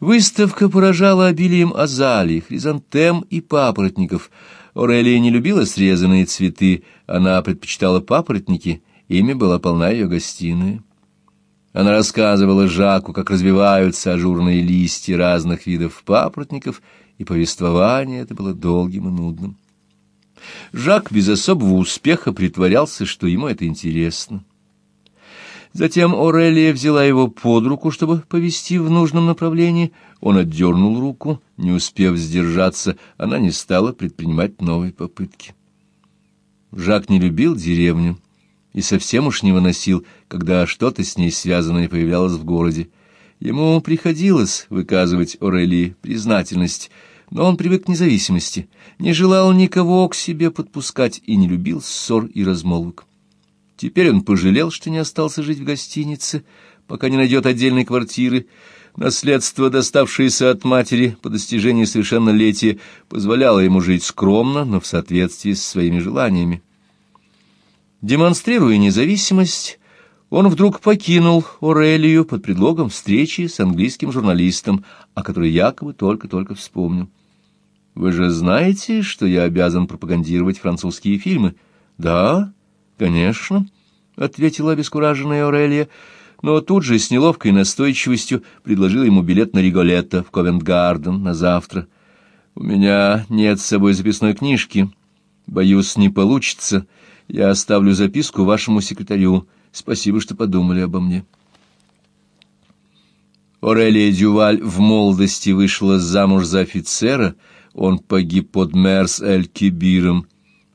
Выставка поражала обилием азалий, хризантем и папоротников. Орелия не любила срезанные цветы, она предпочитала папоротники, ими была полна ее гостиная. Она рассказывала Жаку, как развиваются ажурные листья разных видов папоротников, и повествование это было долгим и нудным. Жак без особого успеха притворялся, что ему это интересно. Затем Орелия взяла его под руку, чтобы повести в нужном направлении. Он отдернул руку, не успев сдержаться, она не стала предпринимать новой попытки. Жак не любил деревню и совсем уж не выносил, когда что-то с ней связанное появлялось в городе. Ему приходилось выказывать Орелии признательность, но он привык к независимости, не желал никого к себе подпускать и не любил ссор и размолвок. Теперь он пожалел, что не остался жить в гостинице, пока не найдет отдельной квартиры. Наследство, доставшееся от матери по достижении совершеннолетия, позволяло ему жить скромно, но в соответствии с своими желаниями. Демонстрируя независимость, он вдруг покинул Орелию под предлогом встречи с английским журналистом, о которой якобы только-только вспомнил. «Вы же знаете, что я обязан пропагандировать французские фильмы?» «Да, конечно», — ответила обескураженная Орелия, но тут же с неловкой настойчивостью предложила ему билет на Риголетто в Ковент-Гарден на завтра. «У меня нет с собой записной книжки. Боюсь, не получится. Я оставлю записку вашему секретарю. Спасибо, что подумали обо мне». Орелия Дюваль в молодости вышла замуж за офицера, он погиб под Мерс-эль-Кибиром.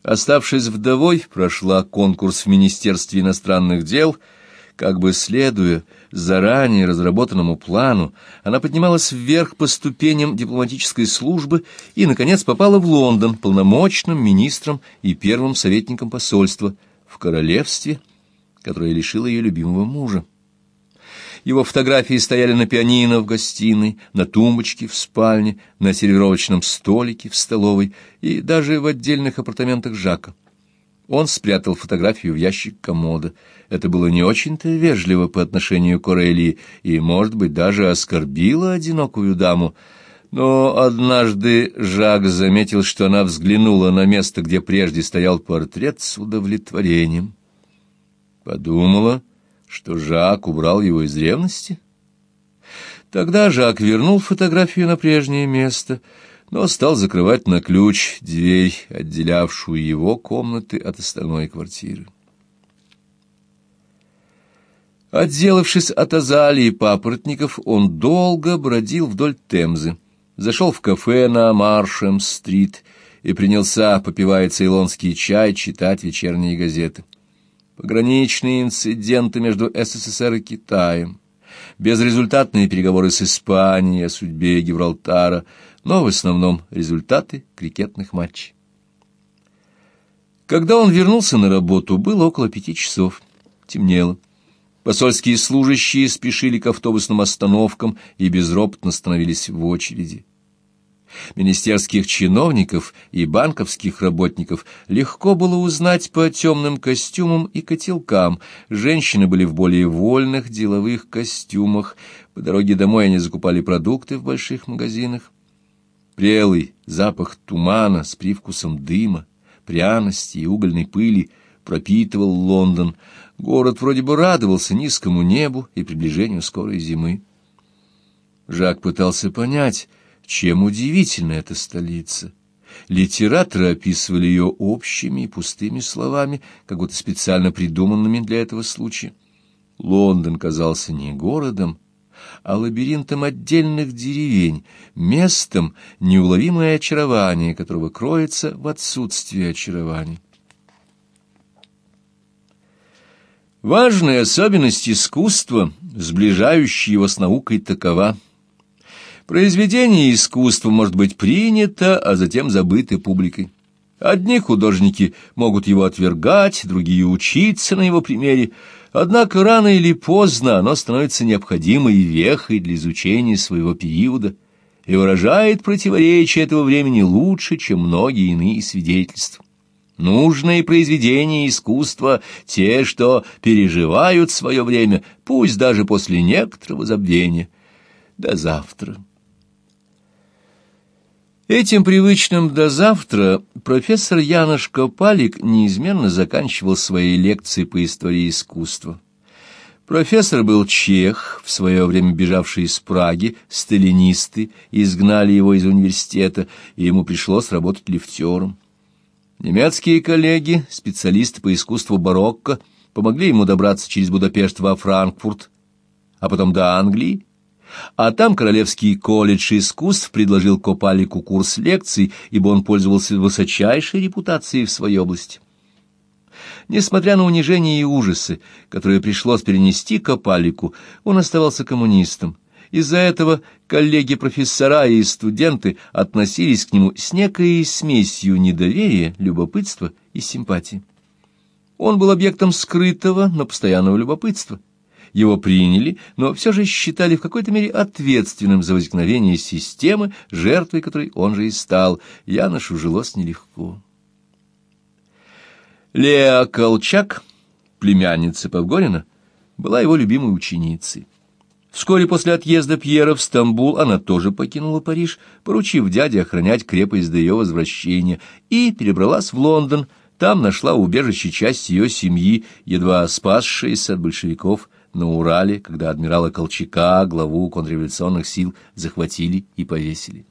Оставшись вдовой, прошла конкурс в Министерстве иностранных дел. Как бы следуя заранее разработанному плану, она поднималась вверх по ступеням дипломатической службы и, наконец, попала в Лондон полномочным министром и первым советником посольства в королевстве, которое лишило ее любимого мужа. Его фотографии стояли на пианино в гостиной, на тумбочке в спальне, на сервировочном столике в столовой и даже в отдельных апартаментах Жака. Он спрятал фотографию в ящик комода. Это было не очень-то вежливо по отношению к Орелии и, может быть, даже оскорбило одинокую даму. Но однажды Жак заметил, что она взглянула на место, где прежде стоял портрет, с удовлетворением. Подумала что Жак убрал его из ревности? Тогда Жак вернул фотографию на прежнее место, но стал закрывать на ключ дверь, отделявшую его комнаты от остальной квартиры. Отделавшись от азалии папоротников, он долго бродил вдоль Темзы, зашел в кафе на Маршем-стрит и принялся, попивая цейлонский чай, читать вечерние газеты пограничные инциденты между СССР и Китаем, безрезультатные переговоры с Испанией о судьбе Гибралтара, но в основном результаты крикетных матчей. Когда он вернулся на работу, было около пяти часов. Темнело. Посольские служащие спешили к автобусным остановкам и безропотно становились в очереди. Министерских чиновников и банковских работников легко было узнать по темным костюмам и котелкам. Женщины были в более вольных деловых костюмах. По дороге домой они закупали продукты в больших магазинах. Прелый запах тумана с привкусом дыма, пряности и угольной пыли пропитывал Лондон. Город вроде бы радовался низкому небу и приближению скорой зимы. Жак пытался понять, чем удивительна эта столица? Литераторы описывали ее общими и пустыми словами, как будто специально придуманными для этого случая. Лондон казался не городом, а лабиринтом отдельных деревень, местом, неуловимое очарование которого кроется в отсутствии очарований. Важная особенность искусства, сближающая его с наукой, такова — Произведение искусства может быть принято, а затем забыто публикой. Одни художники могут его отвергать, другие учиться на его примере, однако рано или поздно оно становится необходимой вехой для изучения своего периода и выражает противоречие этого времени лучше, чем многие иные свидетельства. Нужные произведения искусства — те, что переживают свое время, пусть даже после некоторого забвения. До завтра. Этим привычным до завтра профессор Янош Копалик неизменно заканчивал свои лекции по истории искусства. Профессор был чех, в свое время бежавший из Праги, сталинисты изгнали его из университета, и ему пришлось работать лифтером. Немецкие коллеги, специалисты по искусству барокко, помогли ему добраться через Будапешт во Франкфурт, а потом до Англии, а там Королевский колледж искусств предложил Копалику курс лекций, ибо он пользовался высочайшей репутацией в своей области. Несмотря на унижение и ужасы, которые пришлось перенести Копалику, он оставался коммунистом. Из-за этого коллеги-профессора и студенты относились к нему с некой смесью недоверия, любопытства и симпатии. Он был объектом скрытого, но постоянного любопытства. Его приняли, но все же считали в какой-то мере ответственным за возникновение системы, жертвой которой он же и стал. Яношу жилось нелегко. Леа Колчак, племянница Павгорина, была его любимой ученицей. Вскоре после отъезда Пьера в Стамбул она тоже покинула Париж, поручив дяде охранять крепость до ее возвращения, и перебралась в Лондон. Там нашла убежище часть ее семьи, едва спасшаяся от большевиков на Урале, когда адмирала Колчака, главу контрреволюционных сил, захватили и повесили.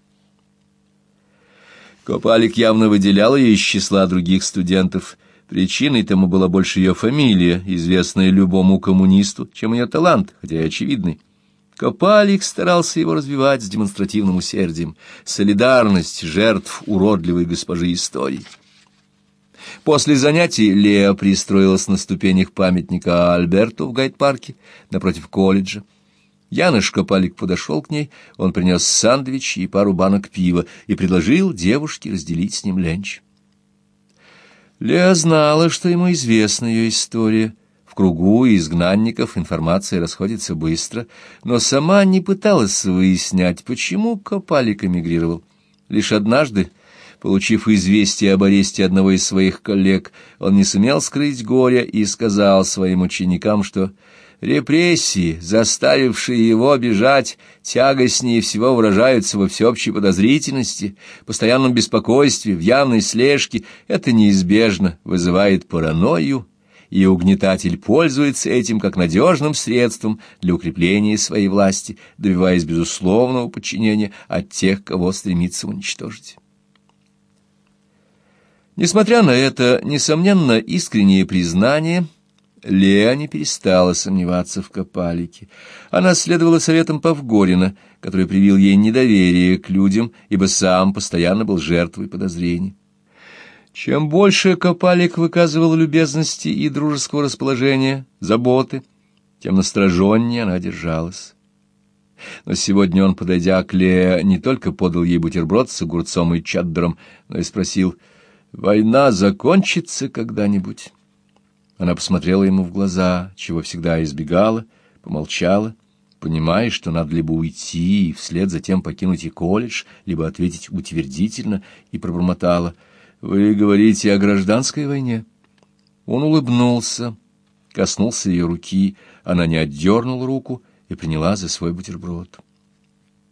Копалик явно выделял ее из числа других студентов – Причиной тому была больше ее фамилия, известная любому коммунисту, чем ее талант, хотя и очевидный. Копалик старался его развивать с демонстративным усердием. Солидарность жертв уродливой госпожи истории. После занятий Леа пристроилась на ступенях памятника Альберту в гайд-парке напротив колледжа. Яныш Копалик подошел к ней, он принес сандвич и пару банок пива и предложил девушке разделить с ним ленч. Леа знала, что ему известна ее история. В кругу изгнанников информация расходится быстро, но сама не пыталась выяснять, почему Копалик эмигрировал. Лишь однажды, получив известие об аресте одного из своих коллег, он не сумел скрыть горя и сказал своим ученикам, что Репрессии, заставившие его бежать, тягостнее всего выражаются во всеобщей подозрительности, постоянном беспокойстве, в явной слежке. Это неизбежно вызывает паранойю, и угнетатель пользуется этим как надежным средством для укрепления своей власти, добиваясь безусловного подчинения от тех, кого стремится уничтожить. Несмотря на это, несомненно, искреннее признание – Леа не перестала сомневаться в Копалике. Она следовала советам Павгорина, который привил ей недоверие к людям, ибо сам постоянно был жертвой подозрений. Чем больше Копалик выказывал любезности и дружеского расположения, заботы, тем настороженнее она держалась. Но сегодня он, подойдя к Леа, не только подал ей бутерброд с огурцом и чаддером, но и спросил, «Война закончится когда-нибудь?» Она посмотрела ему в глаза, чего всегда избегала, помолчала, понимая, что надо либо уйти и вслед затем покинуть и колледж, либо ответить утвердительно, и пробормотала. «Вы говорите о гражданской войне?» Он улыбнулся, коснулся ее руки, она не отдернула руку и приняла за свой бутерброд.